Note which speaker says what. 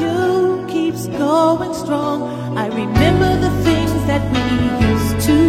Speaker 1: you keeps going strong. I remember the things that we used to